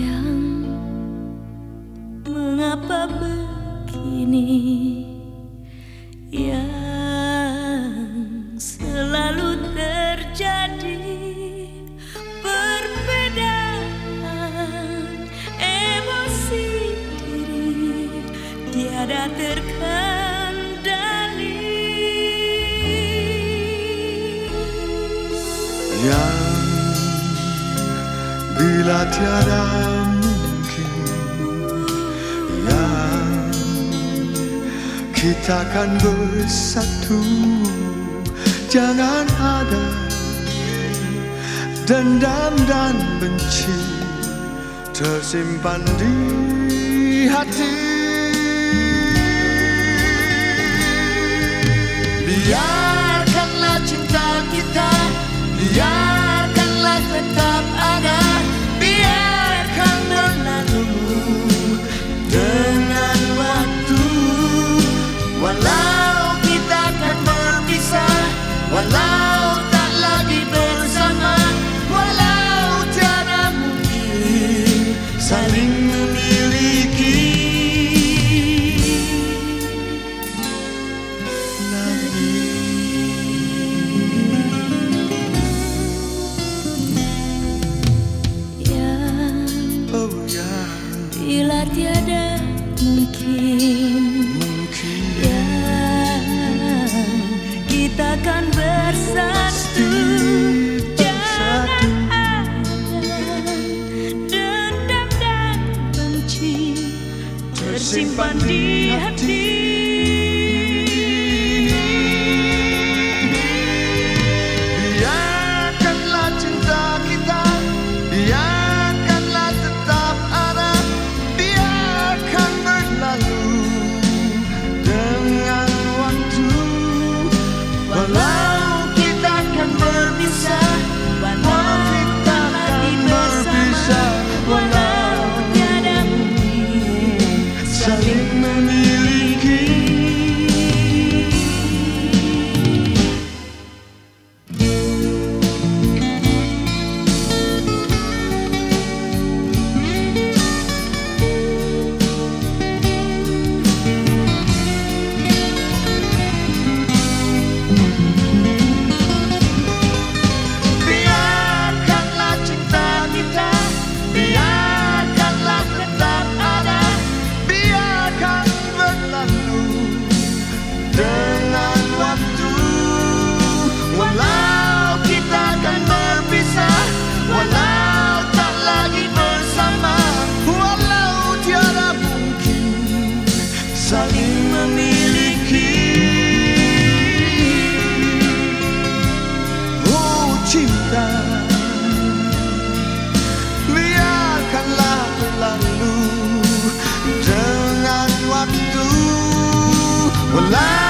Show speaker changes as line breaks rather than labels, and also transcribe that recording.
Sayang, mengapa begini? Yang selalu terjadi Perbedaan emosi diri Tiada terkendali.
Yang bila tiada mungkin Yang kita akan bersatu Jangan ada dendam dan benci Tersimpan di hati. Biarkanlah cinta kita Biarkanlah mungkin
mungkin kita akan bersatu. Jangan ada dendam dan benci. Tersimpan di hati
Well, I